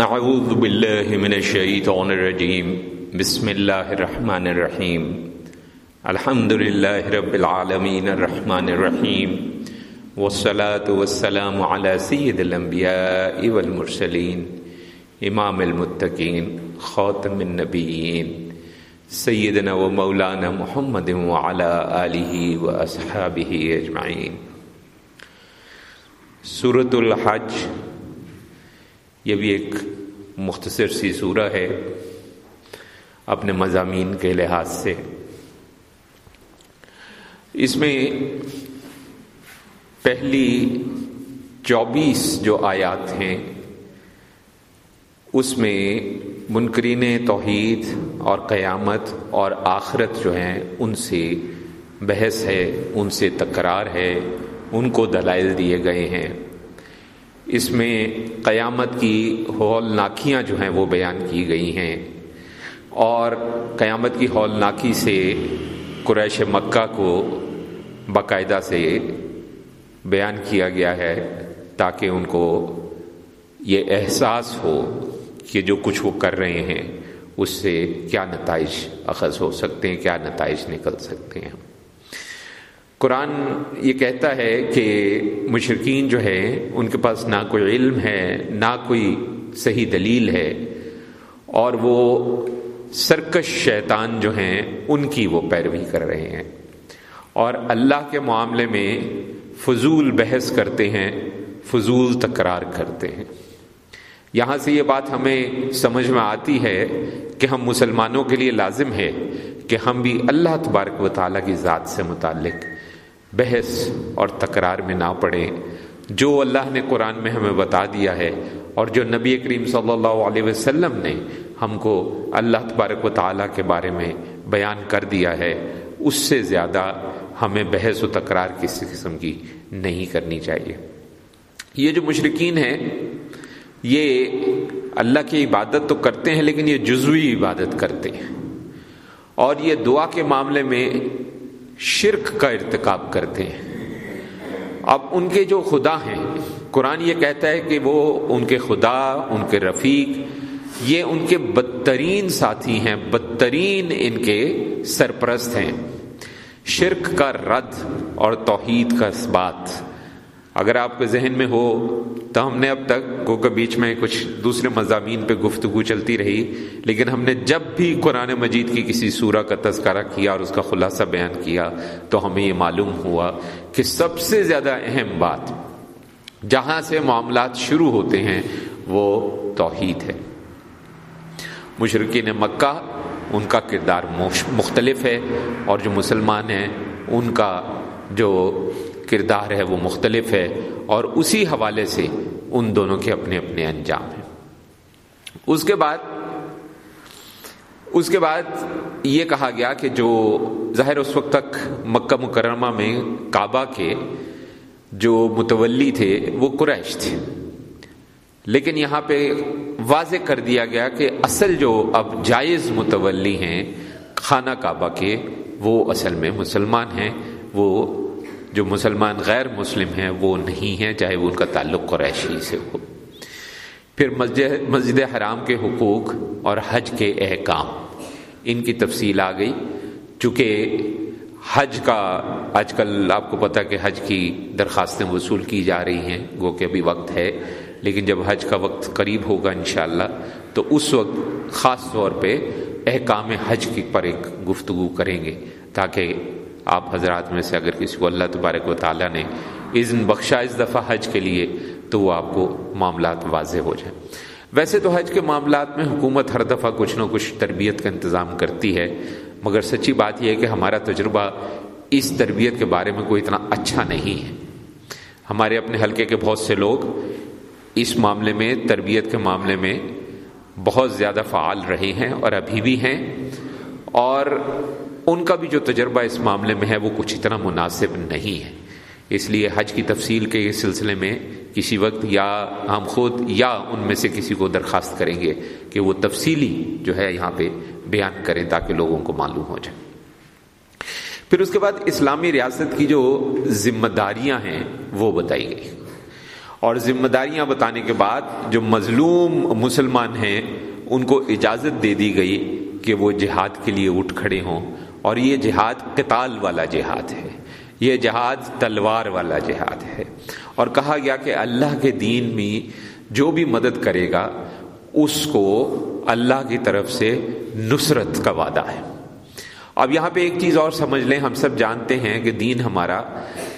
اعوذ باللہ من الشیطان الرجیم بسم اللہ الرحمن الرحیم الحمد للہ رب العالمین الرحمن الرحیم والصلاة والسلام على سید الانبیاء والمرسلین امام المتقین خاتم النبیین سیدنا و مولانا محمد وعلى آلہ و اصحابہ اجمعین سورة الحج یہ بھی ایک مختصر سی سورہ ہے اپنے مضامین کے لحاظ سے۔ اس میں پہلی چوبیس جو آیات ہیں، اس میں منکرین توحید اور قیامت اور آخرت جو ہیں، ان سے بحث ہے، ان سے تکرار ہے، ان کو دلائل دیے گئے ہیں۔ اس میں قیامت کی ہولناکیاں جو ہیں وہ بیان کی گئی ہیں۔ اور قیامت کی ہولناکی سے قریش مکہ کو باقاعدہ سے بیان کیا گیا ہے تاکہ ان کو یہ احساس ہو کہ جو کچھ وہ کر رہے ہیں، اس سے کیا نتائج اخذ ہو سکتے ہیں، کیا نتائج نکل سکتے ہیں۔ قرآن یہ کہتا ہے کہ مشرقین جو ہے ان کے پاس نہ کوئی علم ہے، نہ کوئی صحیح دلیل ہے۔ اور وہ سرکش شیطان جو ہیں، ان کی وہ پیروی کر رہے ہیں۔ اور اللہ کے معاملے میں فضول بحث کرتے ہیں، فضول تکرار کرتے ہیں۔ یہاں سے یہ بات ہمیں سمجھ میں آتی ہے کہ ہم مسلمانوں کے لیے لازم ہے کہ ہم بھی اللہ تبارک و تعالیٰ کی ذات سے متعلق بحث اور تکرار میں نہ پڑیں جو اللہ نے قرآن میں ہمیں بتا دیا ہے اور جو نبی کریم صلی اللہ علیہ وسلم نے ہم کو اللہ تبارک و تعالیٰ کے بارے میں بیان کر دیا ہے، اس سے زیادہ ہمیں بحث و تکرار کسی قسم کی نہیں کرنی چاہیے۔ یہ جو مشرقین ہیں، یہ اللہ کی عبادت تو کرتے ہیں، لیکن یہ جزوی عبادت کرتے ہیں۔ اور یہ دعا کے معاملے میں شرک کا ارتکاب کرتے ہیں۔ اب ان کے جو خدا ہیں، قرآن یہ کہتا ہے کہ وہ ان کے خدا، ان کے رفیق، یہ ان کے بدترین ساتھی ہیں، بدترین ان کے سرپرست ہیں۔ شرک کا رد اور توحید کا اثبات۔ بات اگر آپ کے ذہن میں ہو تو ہم نے اب تک کو کے بیچ میں کچھ دوسرے مضامین پہ گفتگو چلتی رہی، لیکن ہم نے جب بھی قرآن مجید کی کسی سورہ کا تذکرہ کیا اور اس کا خلاصہ بیان کیا تو ہمیں یہ معلوم ہوا کہ سب سے زیادہ اہم بات جہاں سے معاملات شروع ہوتے ہیں وہ توحید ہے۔ مشرقین مکہ ان کا کردار مختلف ہے اور جو مسلمان ہیں ان کا جو کردار ہے وہ مختلف ہے اور اسی حوالے سے ان دونوں کے اپنے اپنے انجام ہیں۔ اس کے بعد، اس کے بعد یہ کہا گیا کہ جو ظاہر اس وقت تک مکہ مکرمہ میں کعبہ کے جو متولی تھے، وہ قریش تھے۔ لیکن یہاں پہ واضح کر دیا گیا کہ اصل جو اب جائز متولی ہیں، خانہ کعبہ کے، وہ اصل میں مسلمان ہیں، وہ جو مسلمان غیر مسلم ہیں، وہ نہیں ہیں، چاہے وہ ان کا تعلق قریشی سے ہو۔ پھر مسجد مسجد حرام کے حقوق اور حج کے احکام، ان کی تفصیل آ گئی۔ چونکہ حج کا آج کل آپ کو پتہ کہ حج کی درخواستیں وصول کی جا رہی ہیں وہ کہ ابھی وقت ہے۔ لیکن جب حج کا وقت قریب ہوگا انشاءاللہ، تو اس وقت خاص طور پہ احکام حج کی پر ایک گفتگو کریں گے تاکہ آپ حضرات میں سے اگر کسی کو اللہ تبارک و تعالیٰ نے اذن بخشا اس دفعہ حج کے لیے، تو وہ آپ کو معاملات واضح ہو جائیں۔ ویسے تو حج کے معاملات میں حکومت ہر دفعہ کچھ نہ کچھ تربیت کا انتظام کرتی ہے، مگر سچی بات یہ ہے کہ ہمارا تجربہ اس تربیت کے بارے میں کوئی اتنا اچھا نہیں ہے۔ ہمارے اپنے حلقے کے بہت سے لوگ اس معاملے میں، تربیت کے معاملے میں بہت زیادہ فعال رہے ہیں اور ابھی بھی ہیں۔ اور ان کا بھی جو تجربہ اس معاملے میں ہے وہ کچھ اتنا مناسب نہیں ہے۔ اس لیے حج کی تفصیل کے سلسلے میں کسی وقت یا ہم خود یا ان میں سے کسی کو درخواست کریں گے کہ وہ تفصیلی جو ہے یہاں پہ بیان کریں تاکہ لوگوں کو معلوم ہو جائے۔ پھر اس کے بعد اسلامی ریاست کی جو ذمہ داریاں ہیں وہ بتائی گئی۔ اور ذمہ داریاں بتانے کے بعد جو مظلوم مسلمان ہیں ان کو اجازت دے دی گئی کہ وہ جہاد کے لیے اٹھ کھڑے ہوں۔ اور یہ جہاد قتال والا جہاد ہے۔ یہ جہاد تلوار والا جہاد ہے۔ اور کہا گیا کہ اللہ کے دین میں جو بھی مدد کرے گا، اس کو اللہ کی طرف سے نصرت کا وعدہ ہے۔ اب یہاں پہ ایک چیز اور سمجھ لیں، ہم سب جانتے ہیں کہ دین ہمارا،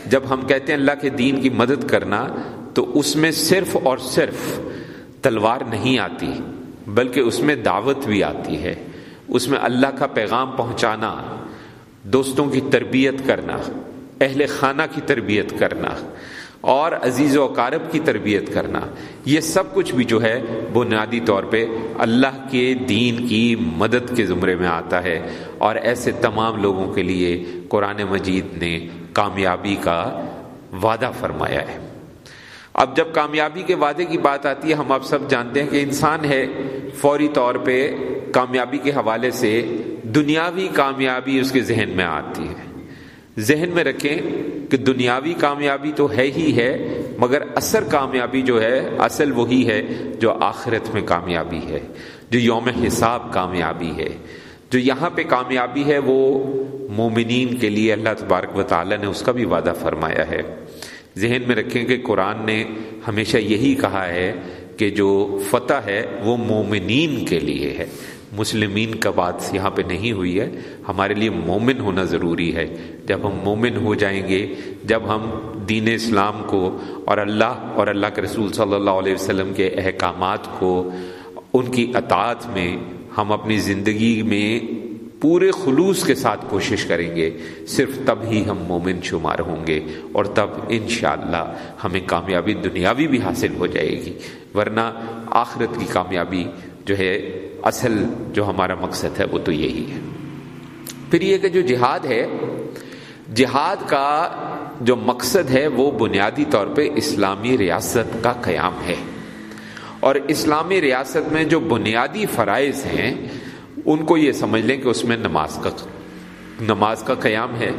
جب ہم کہتے ہیں اللہ کے دین کی مدد کرنا، تو اس میں صرف اور صرف تلوار نہیں آتی، بلکہ اس میں دعوت بھی آتی ہے۔ اس میں اللہ کا پیغام پہنچانا، دوستوں کی تربیت کرنا، اہل خانہ کی تربیت کرنا، اور عزیز و اقارب کی تربیت کرنا، یہ سب کچھ بھی جو ہے بنیادی طور پہ اللہ کے دین کی مدد کے زمرے میں آتا ہے۔ اور ایسے تمام لوگوں کے لیے قرآن مجید نے کامیابی کا وعدہ فرمایا ہے۔ اب جب کامیابی کے وعدے کی بات آتی ہے، ہم اب سب جانتے ہیں کہ انسان ہے فوری طور پہ کامیابی کے حوالے سے دنیاوی کامیابی اس کے ذہن میں آتی ہے۔ ذہن میں رکھیں کہ دنیاوی کامیابی تو ہے ہی ہے، مگر اثر کامیابی جو ہے، اصل وہی ہے جو آخرت میں کامیابی ہے، جو یوم حساب کامیابی ہے۔ جو یہاں پہ کامیابی ہے، وہ مومنین کے لیے اللہ تبارک و تعالی نے اس کا بھی وعدہ فرمایا ہے۔ ذہن میں رکھیں کہ قرآن نے ہمیشہ یہی کہا ہے کہ جو فتح ہے، وہ مومنین کے لیے ہے۔ مسلمین کا بات یہاں پہ نہیں ہوئی ہے۔ ہمارے لیے مومن ہونا ضروری ہے۔ جب ہم مومن ہو جائیں گے، جب ہم دین اسلام کو اور اللہ اور اللہ کے رسول صلی اللہ علیہ وسلم کے احکامات کو، ان کی اطاعت میں ہم اپنی زندگی میں پورے خلوص کے ساتھ کوشش کریں گے۔ صرف تب ہی ہم مومن شمار ہوں گے اور تب انشاءاللہ ہمیں کامیابی دنیاوی بھی حاصل ہو جائے گی۔ ورنہ آخرت کی کامیابی جو ہے اصل جو ہمارا مقصد ہے وہ تو یہی ہے۔ پھر یہ کہ جو جہاد ہے، جہاد کا جو مقصد ہے وہ بنیادی طور پہ اسلامی ریاست کا قیام ہے۔ اور اسلامی ریاست میں جو بنیادی فرائض ہیں، ان کو یہ سمجھ لیں کہ اس میں نماز کا نماز کا قیام ہے،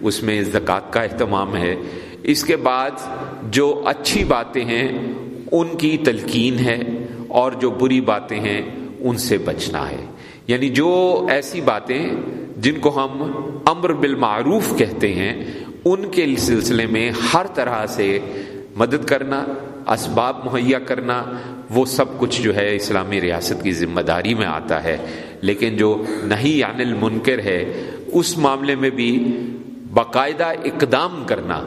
اس میں زکوٰۃ کا اہتمام ہے۔ اس کے بعد جو اچھی باتیں ہیں، ان کی تلقین ہے۔ اور جو بری باتیں ہیں ان سے بچنا ہے۔ یعنی جو ایسی باتیں جن کو ہم امر بالمعروف کہتے ہیں، ان کے سلسلے میں ہر طرح سے مدد کرنا، اسباب مہیا کرنا، وہ سب کچھ جو ہے اسلامی ریاست کی ذمہ داری میں آتا ہے۔ لیکن جو نہیں عن المنکر ہے، اس معاملے میں بھی باقاعدہ اقدام کرنا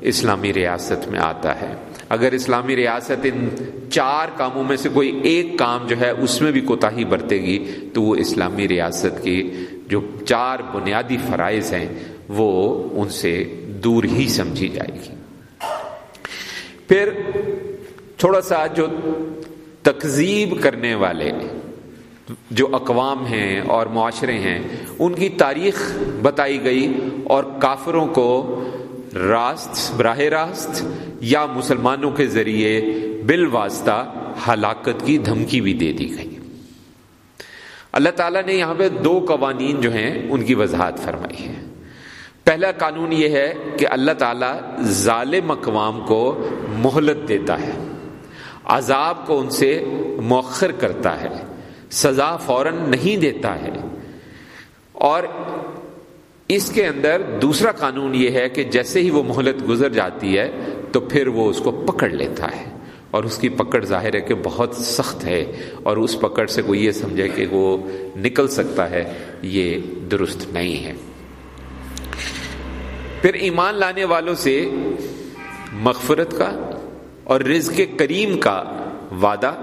اسلامی ریاست میں آتا ہے۔ اگر اسلامی ریاست ان چار کاموں میں سے کوئی ایک کام جو ہے اس میں بھی کوتا ہی برتے گی، تو وہ اسلامی ریاست کی جو چار بنیادی فرائض ہیں، وہ ان سے دور ہی سمجھی جائے گی۔ پھر تھوڑا سا جو تکذیب کرنے والے جو اقوام ہیں اور معاشرے ہیں، ان کی تاریخ بتائی گئی اور کافروں کو راست، براہ راست یا مسلمانوں کے ذریعے بال واسطہ ہلاکت کی دھمکی بھی دے دی گئی۔ اللہ تعالیٰ نے یہاں پہ دو قوانین جو ہیں ان کی وضاحت فرمائی ہے۔ پہلا قانون یہ ہے کہ اللہ تعالیٰ ظالم اقوام کو مہلت دیتا ہے، عذاب کو ان سے مؤخر کرتا ہے، سزا فوراً نہیں دیتا ہے۔ اور اس کے اندر دوسرا قانون یہ ہے کہ جیسے ہی وہ مہلت گزر جاتی ہے تو پھر وہ اس کو پکڑ لیتا ہے اور اس کی پکڑ ظاہر ہے کہ بہت سخت ہے اور اس پکڑ سے کوئی یہ سمجھے کہ وہ نکل سکتا ہے، یہ درست نہیں ہے۔ پھر ایمان لانے والوں سے مغفرت کا اور رزق کریم کا وعدہ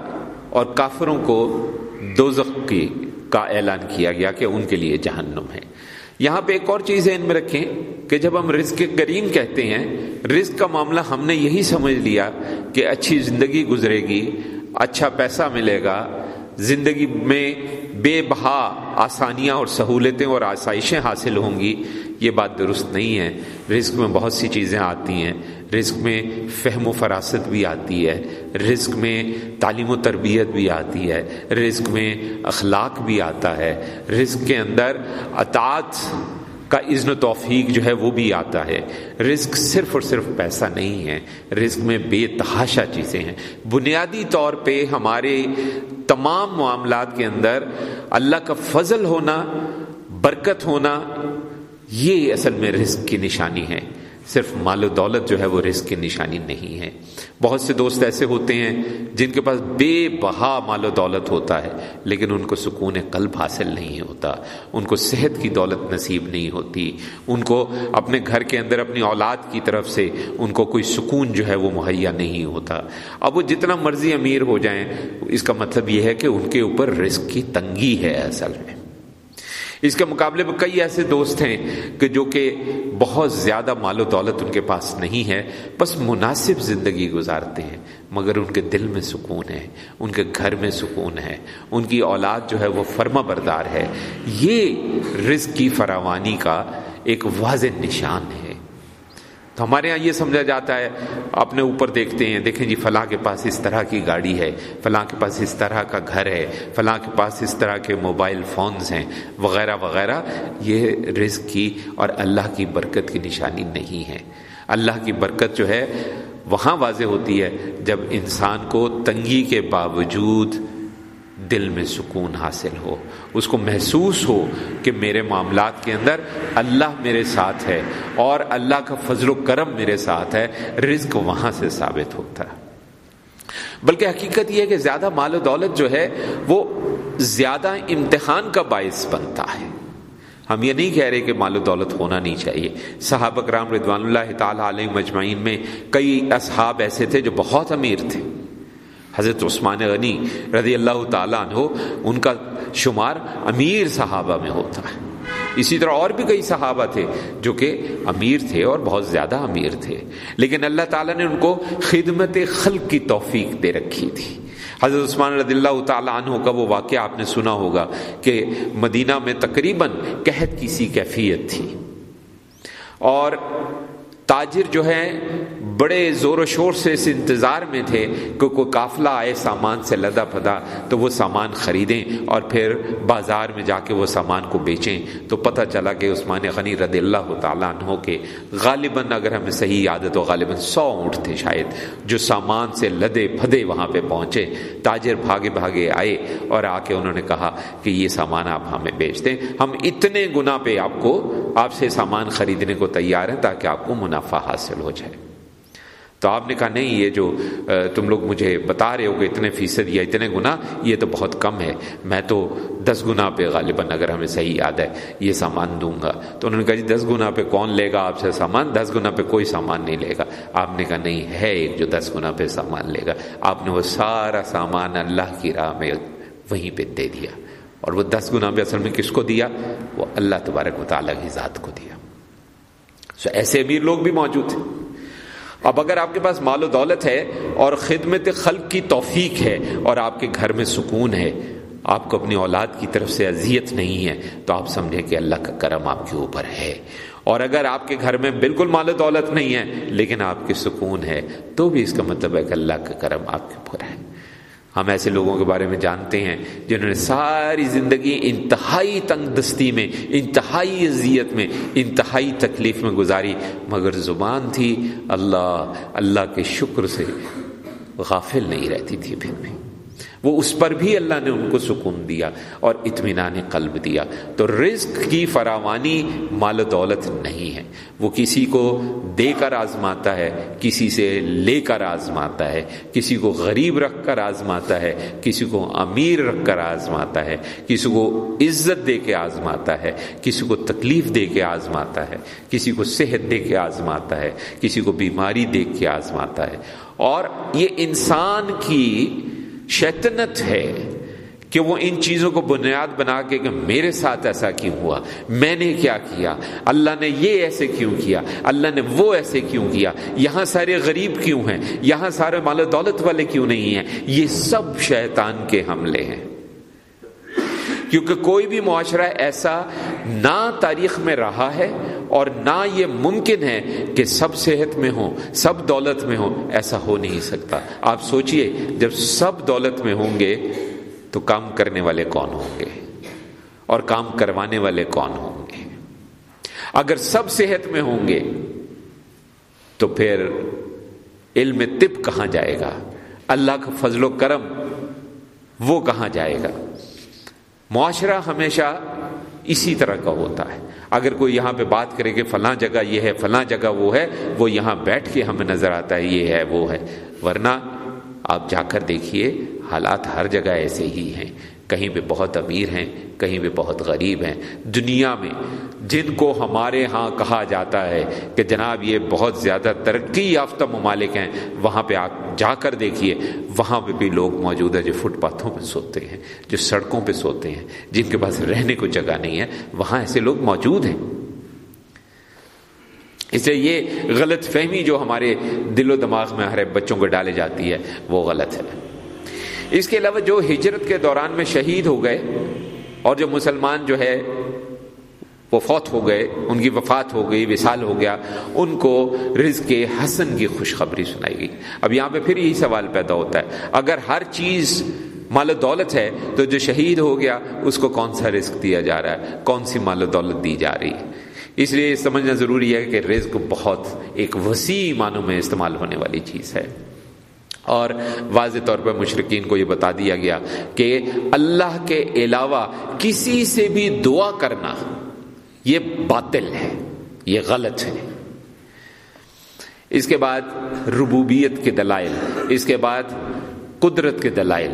اور کافروں کو دوزخ کی کا اعلان کیا گیا کہ ان کے لیے جہنم ہے۔ یہاں پہ ایک اور چیز ذہن ان میں رکھیں کہ جب ہم رزق کریم کہتے ہیں، رزق کا معاملہ ہم نے یہی سمجھ لیا کہ اچھی زندگی گزرے گی اچھا پیسہ ملے گا، زندگی میں بے بہا آسانیاں اور سہولتیں اور آسائشیں حاصل ہوں گی، یہ بات درست نہیں ہے۔ رزق میں بہت سی چیزیں آتی ہیں۔ رزق میں فہم و فراست بھی آتی ہے، رزق میں تعلیم و تربیت بھی آتی ہے، رزق میں اخلاق بھی آتا ہے۔ رزق کے اندر اطاعت کا عزن و توفیق جو ہے وہ بھی آتا ہے۔ رزق صرف اور صرف پیسہ نہیں ہے، رزق میں بے تحاشا چیزیں ہیں۔ بنیادی طور پہ ہمارے تمام معاملات کے اندر اللہ کا فضل ہونا، برکت ہونا، یہ اصل میں رزق کی نشانی ہے۔ صرف مال و دولت جو ہے وہ رزق کی نشانی نہیں ہے۔ بہت سے دوست ایسے ہوتے ہیں جن کے پاس بے بہا مال و دولت ہوتا ہے، لیکن ان کو سکون قلب حاصل نہیں ہوتا۔ ان کو صحت کی دولت نصیب نہیں ہوتی۔ ان کو اپنے گھر کے اندر اپنی اولاد کی طرف سے ان کو کوئی سکون جو ہے وہ مہیا نہیں ہوتا۔ اب وہ جتنا مرضی امیر ہو جائیں، اس کا مطلب یہ ہے کہ ان کے اوپر رزق کی تنگی ہے اصل میں۔ اس کے مقابلے میں کئی ایسے دوست ہیں کہ جو کہ بہت زیادہ مال و دولت ان کے پاس نہیں ہے، بس مناسب زندگی گزارتے ہیں، مگر ان کے دل میں سکون ہے، ان کے گھر میں سکون ہے، ان کی اولاد جو ہے وہ فرما بردار ہے۔ یہ رزق کی فراوانی کا ایک واضح نشان ہے۔ تو ہمارے ہاں یہ سمجھا جاتا ہے، اپنے اوپر دیکھتے ہیں، دیکھیں جی فلاں کے پاس اس طرح کی گاڑی ہے، فلاں کے پاس اس طرح کا گھر ہے، فلاں کے پاس اس طرح کے موبائل فونز ہیں، وغیرہ وغیرہ، یہ رزق کی اور اللہ کی برکت کی نشانی نہیں ہے۔ اللہ کی برکت جو ہے، وہاں واضح ہوتی ہے جب انسان کو تنگی کے باوجود دل میں سکون حاصل ہو، اس کو محسوس ہو کہ میرے معاملات کے اندر اللہ میرے ساتھ ہے اور اللہ کا فضل و کرم میرے ساتھ ہے، رزق وہاں سے ثابت ہوتا ہے۔ بلکہ حقیقت یہ ہے کہ زیادہ مال و دولت جو ہے، وہ زیادہ امتحان کا باعث بنتا ہے۔ ہم یہ نہیں کہہ رہے کہ مال و دولت ہونا نہیں چاہیے۔ صحابہ کرام رضوان اللہ تعالیٰ علیہ مجمعین میں کئی اصحاب ایسے تھے جو بہت امیر تھے۔ حضرت عثمان غنی رضی اللہ تعالیٰ عنہ، ان کا شمار امیر صحابہ میں ہوتا ہے۔ اسی طرح اور بھی کئی صحابہ تھے جو کہ امیر تھے اور بہت زیادہ امیر تھے۔ لیکن اللہ تعالیٰ نے ان کو خدمت خلق کی توفیق دے رکھی تھی۔ حضرت عثمان رضی اللہ تعالیٰ عنہ کا وہ واقعہ آپ نے سنا ہوگا کہ مدینہ میں تقریباً قحط کی سی کیفیت تھی۔ اور تاجر جو ہے بڑے زور و شور سے اس انتظار میں تھے کہ کوئی قافلہ آئے، سامان سے لدا پدا تو وہ سامان خریدیں اور پھر بازار میں جا کے وہ سامان کو بیچیں۔ تو پتہ چلا کہ عثمان غنی رضی اللہ تعالیٰ عنہ کے غالباً اگر ہمیں صحیح یاد ہے تو غالباً سو اونٹ تھے شاید، جو سامان سے لدے پھدے وہاں پہ پہنچے۔ تاجر بھاگے بھاگے آئے اور آ کے انہوں نے کہا کہ یہ سامان آپ ہمیں بیچ دیں۔ ہم اتنے گنا پہ آپ کو آپ سے سامان خریدنے کو تیار ہیں تاکہ آپ کو منافع حاصل ہو جائے۔ تو آپ نے کہا، نہیں، یہ جو تم لوگ مجھے بتا رہے ہو کہ اتنے فیصد یا اتنے گنا یہ تو بہت کم ہے۔ میں تو دس گنا پہ غالباً اگر ہمیں صحیح یاد ہے، یہ سامان دوں گا۔ تو انہوں نے کہا جی دس گنا پہ کون لے گا آپ سے سامان؟ دس گنا پہ کوئی سامان نہیں لے گا۔ آپ نے کہا، نہیں، ہے ایک جو دس گنا پہ سامان لے گا۔ آپ نے وہ سارا سامان اللہ کی راہ میں وہیں پہ دے دیا۔ اور وہ دس گنا پہ اصل میں کس کو دیا؟ وہ اللہ تبارک و تعالیٰ کی ذات کو دیا۔ سو ایسے امیر لوگ بھی موجود تھے اب اگر آپ کے پاس مال و دولت ہے اور خدمت خلق کی توفیق ہے اور آپ کے گھر میں سکون ہے، آپ کو اپنی اولاد کی طرف سے اذیت نہیں ہے، تو آپ سمجھیں کہ اللہ کا کرم آپ کے اوپر ہے۔ اور اگر آپ کے گھر میں بالکل مال و دولت نہیں ہے، لیکن آپ کے سکون ہے، تو بھی اس کا مطلب ہے کہ اللہ کا کرم آپ کے اوپر ہے۔ ہم ایسے لوگوں کے بارے میں جانتے ہیں جنہوں نے ساری زندگی انتہائی تنگ دستی میں، انتہائی اذیت میں، انتہائی تکلیف میں گزاری، مگر زبان تھی اللہ اللہ کے شکر سے غافل نہیں رہتی تھی پھر بھی۔ وہ اس پر بھی اللہ نے ان کو سکون دیا اور اطمینان قلب دیا۔ تو رزق کی فراوانی مال و دولت نہیں ہے۔ وہ کسی کو دے کر آزماتا ہے، کسی سے لے کر آزماتا ہے۔ کسی کو غریب رکھ کر آزماتا ہے، کسی کو امیر رکھ کر آزماتا ہے۔ کسی کو عزت دے کے آزماتا ہے، کسی کو تکلیف دے کے آزماتا ہے۔ کسی کو صحت دے کے آزماتا ہے، کسی کو بیماری دے کے آزماتا ہے۔ اور یہ انسان کی شیطنت ہے کہ وہ ان چیزوں کو بنیاد بنا کے کہ میرے ساتھ ایسا کیوں ہوا؟ میں نے کیا کیا؟ اللہ نے یہ ایسے کیوں کیا؟ اللہ نے وہ ایسے کیوں کیا؟ یہاں سارے غریب کیوں ہیں؟ یہاں سارے مال و دولت والے کیوں نہیں ہیں؟ یہ سب شیطان کے حملے ہیں۔ کیونکہ کوئی بھی معاشرہ ایسا نہ تاریخ میں رہا ہے اور نہ یہ ممکن ہے کہ سب صحت میں ہوں، سب دولت میں ہوں، ایسا ہو نہیں سکتا۔ آپ سوچئے، جب سب دولت میں ہوں گے تو کام کرنے والے کون ہوں گے؟ اور کام کروانے والے کون ہوں گے؟ اگر سب صحت میں ہوں گے تو پھر علم طب کہاں جائے گا؟ اللہ کا فضل و کرم وہ کہاں جائے گا؟ معاشرہ ہمیشہ اسی طرح کا ہوتا ہے۔ اگر کوئی یہاں پہ بات کرے کہ فلاں جگہ یہ ہے، فلاں جگہ وہ ہے، وہ یہاں بیٹھ کے ہمیں نظر آتا ہے، یہ ہے، وہ ہے۔ ورنہ آپ جا کر دیکھیے، حالات ہر جگہ ایسے ہی ہیں۔ کہیں پہ بہت امیر ہیں، کہیں پہ بہت غریب ہیں۔ دنیا میں جن کو ہمارے ہاں کہا جاتا ہے کہ جناب یہ بہت زیادہ ترقی یافتہ ممالک ہیں، وہاں پہ آپ جا کر دیکھیے، وہاں پہ بھی لوگ موجود ہیں جو فٹ پاتھوں پہ سوتے ہیں، جو سڑکوں پہ سوتے ہیں، جن کے پاس رہنے کو جگہ نہیں ہے، وہاں ایسے لوگ موجود ہیں۔ اسے یہ غلط فہمی جو ہمارے دل و دماغ میں ہر بچوں کو ڈالے جاتی ہے، وہ غلط ہے۔ اس کے علاوہ جو ہجرت کے دوران میں شہید ہو گئے اور جو مسلمان جو ہے وہ فوت ہو گئے، ان کی وفات ہو گئی، وصال ہو گیا، ان کو رزق حسن کی خوشخبری سنائی گئی۔ اب یہاں پہ پھر یہی سوال پیدا ہوتا ہے، اگر ہر چیز مال و دولت ہے تو جو شہید ہو گیا، اس کو کون سا رزق دیا جا رہا ہے؟ کون سی مال و دولت دی جا رہی ہے؟ اس لیے سمجھنا ضروری ہے کہ رزق بہت ایک وسیع معنوں میں استعمال ہونے والی چیز ہے۔ اور واضح طور پر مشرقین کو یہ بتا دیا گیا کہ اللہ کے علاوہ کسی سے بھی دعا کرنا یہ باطل ہے، یہ غلط ہے۔ اس کے بعد ربوبیت کے دلائل، اس کے بعد قدرت کے دلائل۔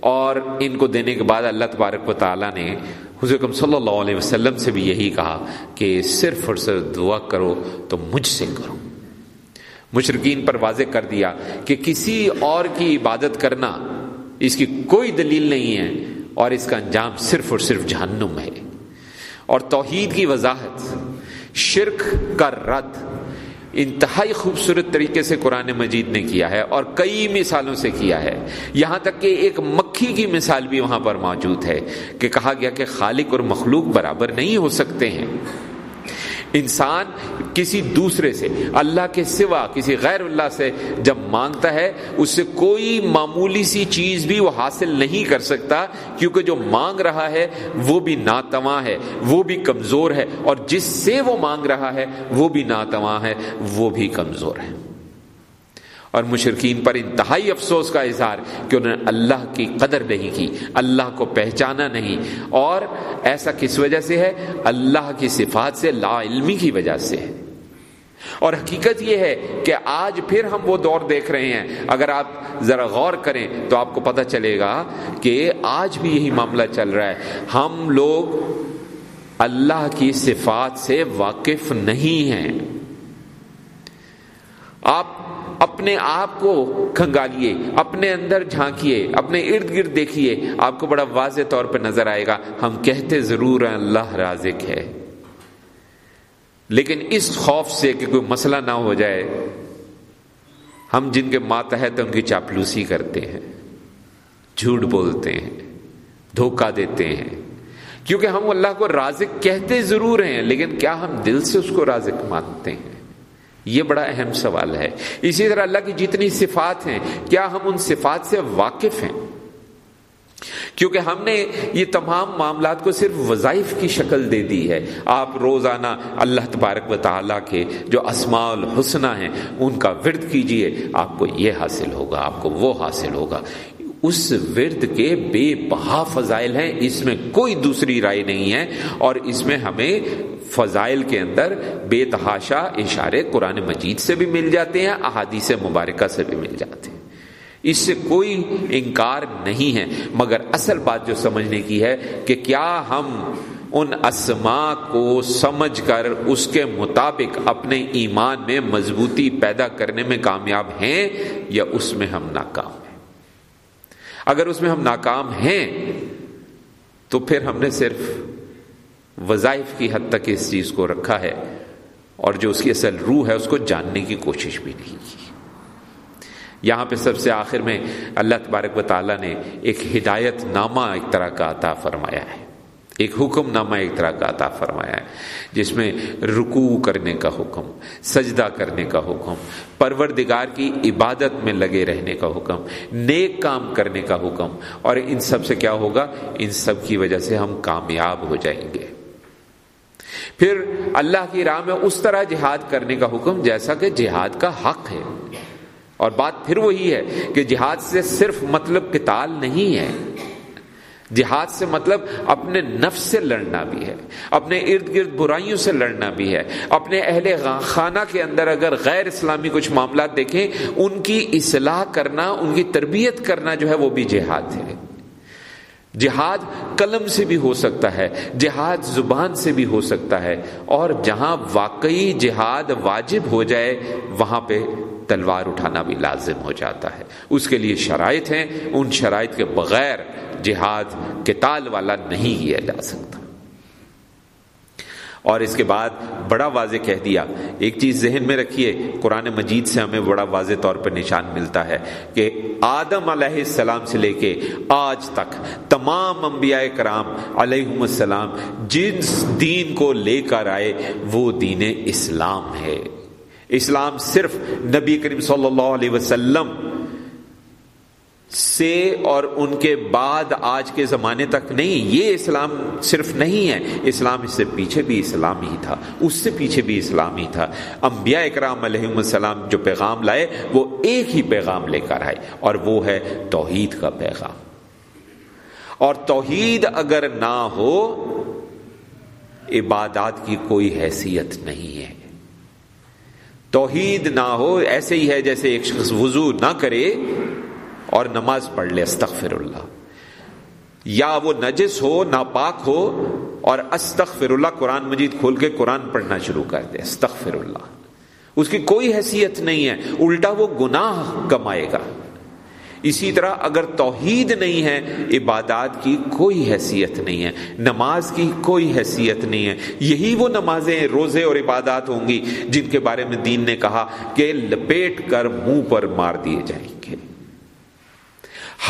اور ان کو دینے کے بعد اللہ تبارک و تعالیٰ نے حضرت صلی اللہ علیہ وسلم سے بھی یہی کہا کہ صرف اور صرف دعا کرو تو مجھ سے کرو۔ مشرقین پر واضح کر دیا کہ کسی اور کی عبادت کرنا اس کی کوئی دلیل نہیں ہے اور اس کا انجام صرف اور صرف جہنم ہے۔ اور توحید کی وضاحت، شرک کا رد انتہائی خوبصورت طریقے سے قرآن مجید نے کیا ہے اور کئی مثالوں سے کیا ہے۔ یہاں تک کہ ایک مکھی کی مثال بھی وہاں پر موجود ہے کہ کہا گیا کہ خالق اور مخلوق برابر نہیں ہو سکتے ہیں۔ انسان کسی دوسرے سے، اللہ کے سوا کسی غیر اللہ سے جب مانگتا ہے، اس سے کوئی معمولی سی چیز بھی وہ حاصل نہیں کر سکتا، کیونکہ جو مانگ رہا ہے وہ بھی ناتواں ہے، وہ بھی کمزور ہے، اور جس سے وہ مانگ رہا ہے وہ بھی ناتواں ہے، وہ بھی کمزور ہے۔ اور مشرقین پر انتہائی افسوس کا اظہار کہ انہوں نے اللہ کی قدر نہیں کی، اللہ کو پہچانا نہیں۔ اور ایسا کس وجہ سے ہے؟ اللہ کی صفات سے، لا علمی کی وجہ سے۔ ہے اور حقیقت یہ ہے کہ آج پھر ہم وہ دور دیکھ رہے ہیں۔ اگر آپ ذرا غور کریں تو آپ کو پتہ چلے گا کہ آج بھی یہی معاملہ چل رہا ہے۔ ہم لوگ اللہ کی صفات سے واقف نہیں ہیں۔ آپ اپنے آپ کو کھنگالیے، اپنے اندر جھانکیے، اپنے ارد گرد دیکھیے، آپ کو بڑا واضح طور پہ نظر آئے گا، ہم کہتے ضرور ہیں اللہ رازق ہے۔ لیکن اس خوف سے کہ کوئی مسئلہ نہ ہو جائے، ہم جن کے ماتحت ان کی چاپلوسی کرتے ہیں، جھوٹ بولتے ہیں، دھوکہ دیتے ہیں۔ کیونکہ ہم اللہ کو رازق کہتے ضرور ہیں، لیکن کیا ہم دل سے اس کو رازق مانتے ہیں؟ یہ بڑا اہم سوال ہے۔ اسی طرح اللہ کی جتنی صفات ہیں، کیا ہم ان صفات سے واقف ہیں؟ کیونکہ ہم نے یہ تمام معاملات کو صرف وظائف کی شکل دے دی ہے۔ آپ روزانہ اللہ تبارک و تعالیٰ کے جو اسماء الحسنہ ہیں، ان کا ورد کیجیے، آپ کو یہ حاصل ہوگا، آپ کو وہ حاصل ہوگا۔ اس ورد کے بے بہا فضائل ہیں، اس میں کوئی دوسری رائے نہیں ہے، اور اس میں ہمیں فضائل کے اندر بے تحاشا اشارے قرآن مجید سے بھی مل جاتے ہیں، احادیث مبارکہ سے بھی مل جاتے ہیں۔ اس سے کوئی انکار نہیں ہے، مگر اصل بات جو سمجھنے کی ہے کہ کیا ہم ان اسما کو سمجھ کر اس کے مطابق اپنے ایمان میں مضبوطی پیدا کرنے میں کامیاب ہیں یا اس میں ہم ناکام ہیں۔ اگر اس میں ہم ناکام ہیں، تو پھر ہم نے صرف وظائف کی حد تک اس چیز کو رکھا ہے، اور جو اس کی اصل روح ہے، اس کو جاننے کی کوشش بھی نہیں کی۔ یہاں پہ سب سے آخر میں اللہ تبارک و تعالیٰ نے ایک ہدایت نامہ ایک طرح کا عطا فرمایا ہے۔ ایک حکم نامہ ایک طرح کا عطا فرمایا ہے، جس میں رکوع کرنے کا حکم، سجدہ کرنے کا حکم، پروردگار کی عبادت میں لگے رہنے کا حکم، نیک کام کرنے کا حکم، اور ان سب سے کیا ہوگا؟ ان سب کی وجہ سے ہم کامیاب ہو جائیں گے۔ پھر اللہ کی راہ میں اس طرح جہاد کرنے کا حکم، جیسا کہ جہاد کا حق ہے۔ اور بات پھر وہی ہے کہ جہاد سے صرف مطلب قتال نہیں ہے۔ جہاد سے مطلب اپنے نفس سے لڑنا بھی ہے، اپنے ارد گرد برائیوں سے لڑنا بھی ہے۔ اپنے اہل خانہ کے اندر اگر غیر اسلامی کچھ معاملات دیکھیں، ان کی اصلاح کرنا، ان کی تربیت کرنا جو ہے وہ بھی جہاد ہے۔ جہاد قلم سے بھی ہو سکتا ہے، جہاد زبان سے بھی ہو سکتا ہے۔ اور جہاں واقعی جہاد واجب ہو جائے، وہاں پہ تلوار اٹھانا بھی لازم ہو جاتا ہے۔ اس کے لیے شرائط ہیں، ان شرائط کے بغیر جہاد کتال والا نہیں کیا جا سکتا۔ اور اس کے بعد بڑا واضح کہہ دیا، ایک چیز ذہن میں رکھیے، قرآن مجید سے ہمیں بڑا واضح طور پر نشان ملتا ہے کہ آدم علیہ السلام سے لے کے آج تک تمام انبیاء کرام علیہ السلام جن دین کو لے کر آئے، وہ دین اسلام ہے۔ اسلام صرف نبی کریم صلی اللہ علیہ وسلم سے اور ان کے بعد آج کے زمانے تک نہیں، یہ اسلام صرف نہیں ہے۔ اسلام اس سے پیچھے بھی اسلام ہی تھا۔ اس سے پیچھے بھی اسلام ہی تھا۔ انبیاء اکرام علیہ السلام جو پیغام لائے، وہ ایک ہی پیغام لے کر آئے اور وہ ہے توحید کا پیغام۔ اور توحید اگر نہ ہو، عبادات کی کوئی حیثیت نہیں ہے۔ توحید نہ ہو، ایسے ہی ہے جیسے ایک شخص وضو نہ کرے اور نماز پڑھ لے استغفر اللہ یا وہ نجس ہو، ناپاک ہو اور استغفر اللہ قرآن مجید کھول کے قرآن پڑھنا شروع کر دے استغفر اللہ اس کی کوئی حیثیت نہیں ہے، الٹا وہ گناہ کمائے گا۔ اسی طرح اگر توحید نہیں ہے، عبادات کی کوئی حیثیت نہیں ہے، نماز کی کوئی حیثیت نہیں ہے۔ یہی وہ نمازیں، روزے اور عبادات ہوں گی جن کے بارے میں دین نے کہا کہ لپیٹ کر منہ پر مار دیے جائیں۔ گے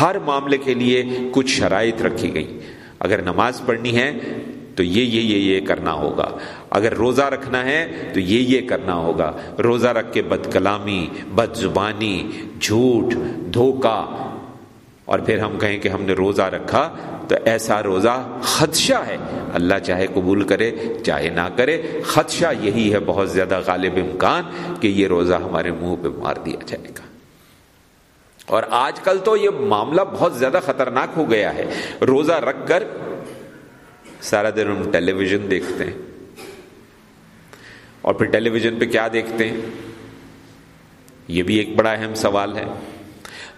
ہر معاملے کے لیے کچھ شرائط رکھی گئی۔ اگر نماز پڑھنی ہے تو یہ یہ یہ یہ کرنا ہوگا۔ اگر روزہ رکھنا ہے تو یہ یہ کرنا ہوگا۔ روزہ رکھ کے بد کلامی بد زبانی جھوٹ دھوکا اور پھر ہم کہیں کہ ہم نے روزہ رکھا تو ایسا روزہ خدشہ ہے۔ اللہ چاہے قبول کرے، چاہے نہ کرے، خدشہ یہی ہے بہت زیادہ غالب امکان کہ یہ روزہ ہمارے منہ پہ مار دیا جائے گا۔ اور آج کل تو یہ معاملہ بہت زیادہ خطرناک ہو گیا ہے۔ روزہ رکھ کر سارا دن ہم ٹیلی ویژن دیکھتے ہیں۔ اور پھر ٹیلی ویژن پہ کیا دیکھتے ہیں؟ یہ بھی ایک بڑا اہم سوال ہے۔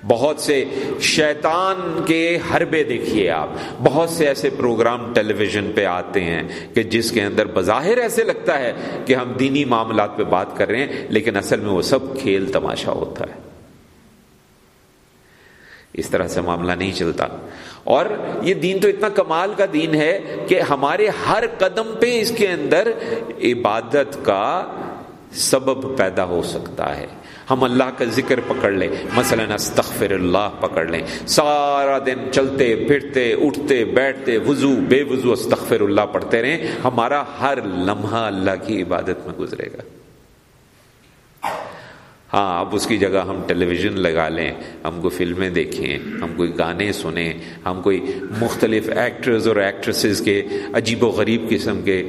بہت سے شیطان کے حربے دیکھیے آپ۔ بہت سے ایسے پروگرام ٹیلی ویژن پہ آتے ہیں کہ جس کے اندر بظاہر ایسے لگتا ہے کہ ہم دینی معاملات پہ بات کر رہے ہیں، لیکن اصل میں وہ سب کھیل تماشا ہوتا ہے۔ اس طرح سے معاملہ نہیں چلتا۔ اور یہ دین تو اتنا کمال کا دین ہے کہ ہمارے ہر قدم پہ اس کے اندر عبادت کا سبب پیدا ہو سکتا ہے۔ ہم اللہ کا ذکر پکڑ لیں، مثلا استغفر اللہ پکڑ لیں۔ سارا دن چلتے، پھرتے، اٹھتے، بیٹھتے، وضو، بے وضو، استغفر اللہ پڑھتے رہیں۔ ہمارا ہر لمحہ اللہ کی عبادت میں گزرے گا۔ ہاں اب اس کی جگہ ہم ٹیلی ویژن لگا لیں، ہم کو فلمیں دیکھیں، ہم کوئی گانے سنیں، ہم کوئی مختلف ایکٹرز اور ایکٹریسز کے عجیب و غریب قسم کے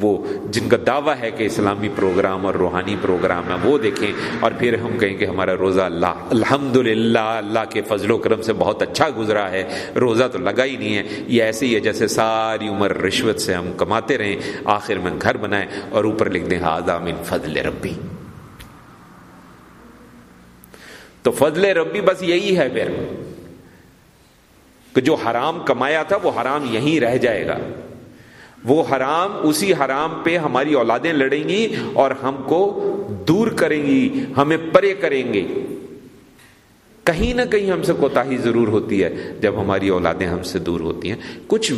وہ جن کا دعویٰ ہے کہ اسلامی پروگرام اور روحانی پروگرام ہے وہ دیکھیں اور پھر ہم کہیں کہ ہمارا روزہ اللہ الحمد للہ اللہ کے فضل و کرم سے بہت اچھا گزرا ہے، روزہ تو لگا ہی نہیں ہے۔ یہ ایسے ہی ہے جیسے ساری عمر رشوت سے ہم کماتے رہیں، آخر میں گھر بنائیں اور اوپر لکھ دیں ہاضا من فضل ربی. تو فضل ربی بس یہی ہے پھر کہ جو حرام کمایا تھا وہ حرام یہیں رہ جائے گا۔ وہ حرام اسی حرام پہ ہماری اولادیں لڑیں گی اور ہم کو دور کریں گی، ہمیں پرے کریں گے۔ کہیں نہ کہیں ہم سے کوتا ہی ضرور ہوتی ہے جب ہماری اولادیں ہم سے دور ہوتی ہیں۔ کچھ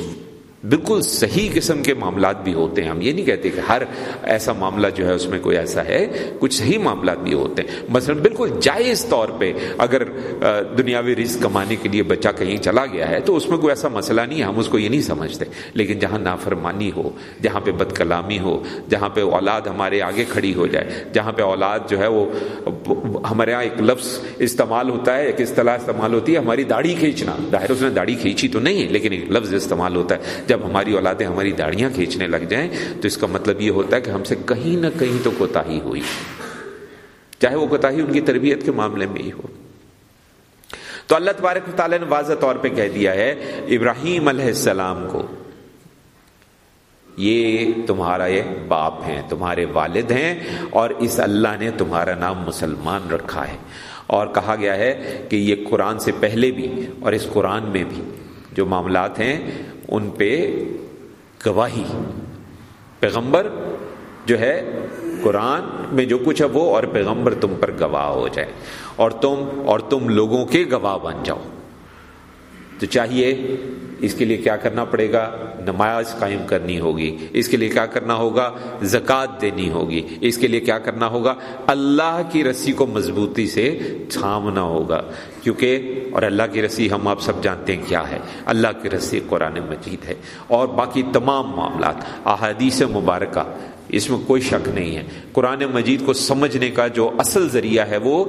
بالکل صحیح قسم کے معاملات بھی ہوتے ہیں۔ ہم یہ نہیں کہتے کہ ہر ایسا معاملہ جو ہے اس میں کوئی ایسا ہے، کچھ صحیح معاملات بھی ہوتے ہیں۔ مثلا بالکل جائز طور پہ اگر دنیاوی رزق کمانے کے لیے بچہ کہیں چلا گیا ہے تو اس میں کوئی ایسا مسئلہ نہیں ہے، ہم اس کو یہ نہیں سمجھتے۔ لیکن جہاں نافرمانی ہو، جہاں پہ بد کلامی ہو، جہاں پہ اولاد ہمارے آگے کھڑی ہو جائے، جہاں پہ اولاد جو ہے وہ، ہمارے یہاں ایک لفظ استعمال ہوتا ہے، ایک اصطلاح استعمال ہوتی ہے، ہماری داڑھی کھینچنا۔ ظاہر اس نے داڑھی کھینچی تو نہیں ہے لیکن ایک لفظ استعمال ہوتا ہے۔ جب ہماری اولادیں ہماری داڑیاں کھینچنے لگ جائیں تو اس کا مطلب یہ ہوتا ہے کہ ہم سے کہیں نہ کہیں تو کوتا ہی ہوئی چاہے وہ کوتا ہی ان کی تربیت کے معاملے میں ہی ہو۔ تو اللہ تبارک تعالیٰ نے واضح طور پہ کہہ دیا ہے ابراہیم علیہ السلام کو، یہ تمہارا یہ باپ ہیں، تمہارے والد ہیں اور اس اللہ نے تمہارا نام مسلمان رکھا ہے۔ اور کہا گیا ہے کہ یہ قرآن سے پہلے بھی اور اس قرآن میں بھی جو معاملات ہیں ان پہ گواہی۔ پیغمبر جو ہے، قرآن میں جو کچھ ہے وہ، اور پیغمبر تم پر گواہ ہو جائے۔ اور تم اور تم لوگوں کے گواہ بن جاؤ۔ تو چاہیے اس کے لیے کیا کرنا پڑے گا؟ نماز قائم کرنی ہوگی۔ اس کے لیے کیا کرنا ہوگا؟ زکوٰۃ دینی ہوگی۔ اس کے لیے کیا کرنا ہوگا؟ اللہ کی رسی کو مضبوطی سے تھامنا ہوگا۔ کیونکہ اور اللہ کی رسی ہم آپ سب جانتے ہیں کیا ہے۔ اللہ کی رسی قرآن مجید ہے۔ اور باقی تمام معاملات، احادیث مبارکہ، اس میں کوئی شک نہیں ہے۔ قرآن مجید کو سمجھنے کا جو اصل ذریعہ ہے وہ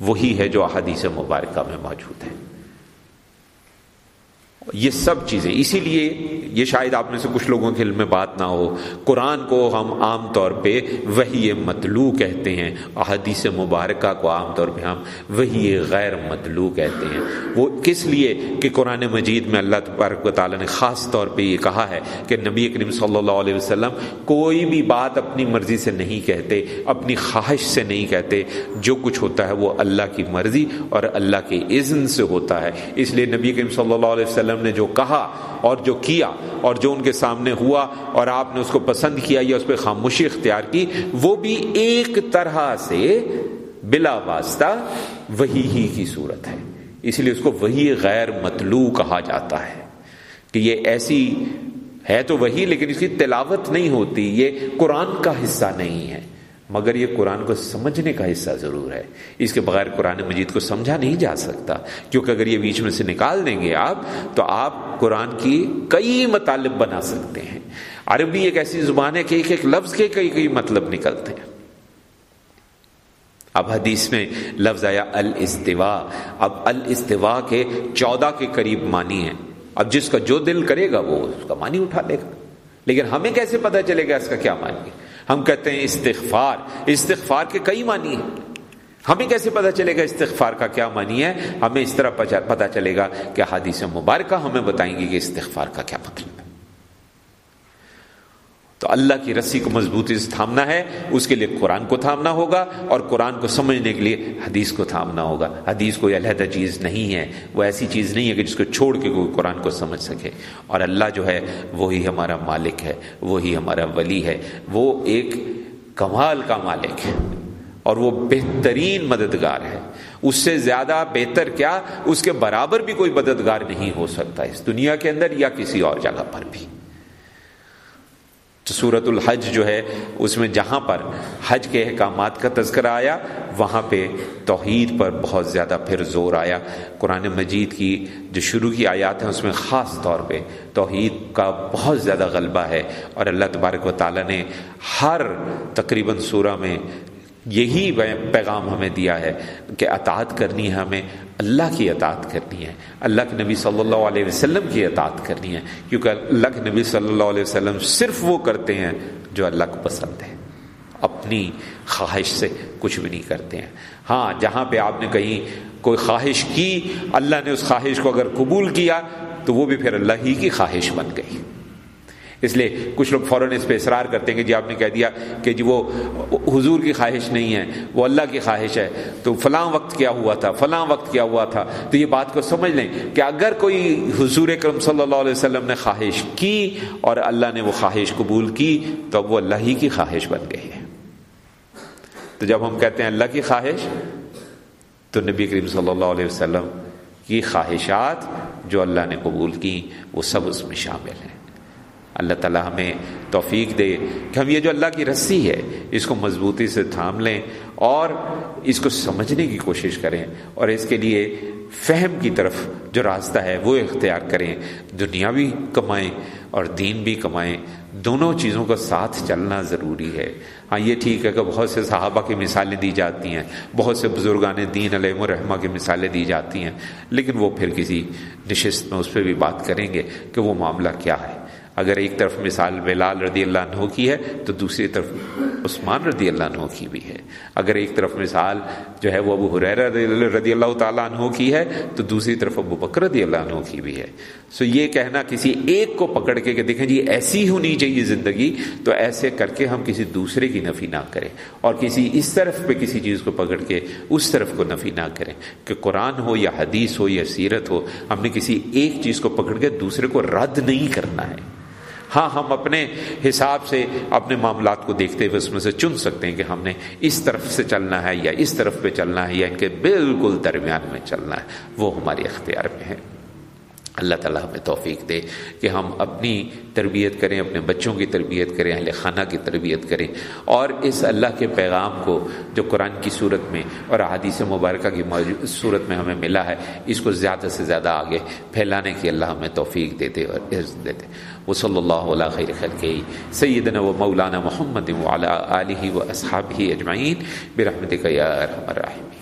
وہی ہے جو احادیث مبارکہ میں موجود ہے۔ یہ سب چیزیں۔ اسی لیے یہ شاید آپ میں سے کچھ لوگوں کے علم میں بات نہ ہو، قرآن کو ہم عام طور پہ وہی مطلوع کہتے ہیں۔ احادیث مبارکہ کو عام طور پہ ہم وہی غیر مطلوع کہتے ہیں۔ وہ کس لیے؟ کہ قرآن مجید میں اللہ تبارک و تعالیٰ نے خاص طور پہ یہ کہا ہے کہ نبی کریم صلی اللہ علیہ وسلم کوئی بھی بات اپنی مرضی سے نہیں کہتے، اپنی خواہش سے نہیں کہتے۔ جو کچھ ہوتا ہے وہ اللہ کی مرضی اور اللہ کے اذن سے ہوتا ہے۔ اس لیے نبی کریم صلی اللہ علیہ وسلم وسلم نے جو کہا اور جو کیا اور جو ان کے سامنے ہوا اور آپ نے اس کو پسند کیا یا اس پہ خاموشی اختیار کی، وہ بھی ایک طرح سے بلا واسطہ وہی ہی کی صورت ہے۔ اس لیے اس کو وہی غیر مطلوع کہا جاتا ہے کہ یہ ایسی ہے تو وہی، لیکن اس کی تلاوت نہیں ہوتی، یہ قرآن کا حصہ نہیں ہے۔ مگر یہ قرآن کو سمجھنے کا حصہ ضرور ہے۔ اس کے بغیر قرآن مجید کو سمجھا نہیں جا سکتا۔ کیونکہ اگر یہ بیچ میں سے نکال دیں گے آپ، تو آپ قرآن کی کئی مطالب بنا سکتے ہیں۔ عربی ایک ایسی زبان ہے کہ ایک ایک لفظ کے کئی کئی مطلب نکلتے ہیں۔ اب حدیث میں لفظ آیا الاستوا اب الاستوا کے چودہ کے قریب معنی ہیں۔ اب جس کا جو دل کرے گا وہ اس کا معنی اٹھا لے گا۔ لیکن ہمیں کیسے پتا چلے گا اس کا کیا معنی ہم کہتے ہیں استغفار۔ استغفار کے کئی معنی ہیں۔ ہمیں کیسے پتا چلے گا استغفار کا کیا معنی ہے؟ ہمیں اس طرح پتا چلے گا کہ حادیث مبارکہ ہمیں بتائیں گے کہ استغفار کا کیا مطلب ہے۔ تو اللہ کی رسی کو مضبوطی سے تھامنا ہے، اس کے لیے قرآن کو تھامنا ہوگا اور قرآن کو سمجھنے کے لیے حدیث کو تھامنا ہوگا۔ حدیث کوئی علیحدہ چیز نہیں ہے، وہ ایسی چیز نہیں ہے کہ جس کو چھوڑ کے کوئی قرآن کو سمجھ سکے۔ اور اللہ جو ہے، وہی ہمارا مالک ہے، وہی ہمارا ولی ہے۔ وہ ایک کمال کا مالک ہے اور وہ بہترین مددگار ہے۔ اس سے زیادہ بہتر کیا؟ اس کے برابر بھی کوئی مددگار نہیں ہو سکتا اس دنیا کے اندر یا کسی اور جگہ پر بھی۔ صورت الحج جو ہے، اس میں جہاں پر حج کے احکامات کا تذکرہ آیا، وہاں پہ توحید پر بہت زیادہ پھر زور آیا۔ قرآن مجید کی جو شروع کی آیات ہیں، اس میں خاص طور پہ توحید کا بہت زیادہ غلبہ ہے۔ اور اللہ تبارک و تعالیٰ نے ہر تقریباً سورہ میں یہی پیغام ہمیں دیا ہے کہ اطاعت کرنی ہے ہمیں، اللہ کی اطاعت کرنی ہے، اللہ کے نبی صلی اللہ علیہ وسلم کی اطاعت کرنی ہے، کیونکہ اللہ کے نبی صلی اللہ علیہ وسلم صرف وہ کرتے ہیں جو اللہ کو پسند ہے۔ اپنی خواہش سے کچھ بھی نہیں کرتے ہیں۔ ہاں جہاں پہ آپ نے کہیں کوئی خواہش کی، اللہ نے اس خواہش کو اگر قبول کیا تو وہ بھی پھر اللہ ہی کی خواہش بن گئی۔ اس لیے کچھ لوگ فوراً اس پہ اصرار کرتے ہیں کہ جی آپ نے کہہ دیا کہ جی وہ حضور کی خواہش نہیں ہے، وہ اللہ کی خواہش ہے۔ تو فلاں وقت کیا ہوا تھا؟ فلاں وقت کیا ہوا تھا؟ تو یہ بات کو سمجھ لیں کہ اگر کوئی حضور کرم صلی اللہ علیہ وسلم نے خواہش کی اور اللہ نے وہ خواہش قبول کی، تو وہ اللہ ہی کی خواہش بن گئی ہے۔ تو جب ہم کہتے ہیں اللہ کی خواہش، تو نبی کریم صلی اللہ علیہ وسلم کی خواہشات جو اللہ نے قبول کی، وہ سب اس میں شامل ہیں۔ اللہ تعالیٰ ہمیں توفیق دے کہ ہم یہ جو اللہ کی رسی ہے، اس کو مضبوطی سے تھام لیں اور اس کو سمجھنے کی کوشش کریں اور اس کے لیے فہم کی طرف جو راستہ ہے وہ اختیار کریں، دنیا بھی کمائیں اور دین بھی کمائیں۔ دونوں چیزوں کا ساتھ چلنا ضروری ہے۔ ہاں یہ ٹھیک ہے کہ بہت سے صحابہ کی مثالیں دی جاتی ہیں، بہت سے بزرگان دین علیہ الرحمہ کی مثالیں دی جاتی ہیں، لیکن وہ پھر کسی نشست میں اس پہ بھی بات کریں گے کہ وہ معاملہ کیا ہے۔ اگر ایک طرف مثال بلال رضی اللہ عنہ کی ہے، تو دوسری طرف عثمان رضی اللہ عنہ کی بھی ہے۔ اگر ایک طرف مثال جو ہے وہ ابو حریر رضی اللہ تعالیٰ عنہ کی ہے، تو دوسری طرف ابو بکر رضی اللہ عنہ کی بھی ہے۔ سو یہ کہنا کسی ایک کو پکڑ کے کہ دیکھیں جی ایسی ہونی چاہیے زندگی، تو ایسے کر کے ہم کسی دوسرے کی نفی نہ کریں۔ اور کسی اس طرف پہ کسی چیز کو پکڑ کے اس طرف کو نفی نہ کریں۔ کہ قرآن ہو یا حدیث ہو یا سیرت ہو، ہم نے کسی ایک چیز کو پکڑ کے دوسرے کو رد نہیں کرنا ہے۔ ہاں ہم اپنے حساب سے اپنے معاملات کو دیکھتے ہوئے اس میں سے چن سکتے ہیں کہ ہم نے اس طرف سے چلنا ہے یا اس طرف پہ چلنا ہے یا ان کے بالکل درمیان میں چلنا ہے، وہ ہمارے اختیار میں ہے اللہ تعالیٰ ہمیں توفیق دے کہ ہم اپنی تربیت کریں، اپنے بچوں کی تربیت کریں، اہل خانہ کی تربیت کریں۔ اور اس اللہ کے پیغام کو جو قرآن کی صورت میں اور حدیث مبارکہ کی صورت میں ہمیں ملا ہے، اس کو زیادہ سے زیادہ آگے پھیلانے کی اللہ ہمیں توفیق دیتے اور عزت دیتے۔ وہ صلی اللہ علیہ خیر خلق سیدنا و مولانا محمد علیہ و اصحاب ہی اجمعین. برحمتک یا ارحم الراحمین.